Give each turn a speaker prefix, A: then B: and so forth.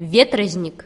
A: ветрозник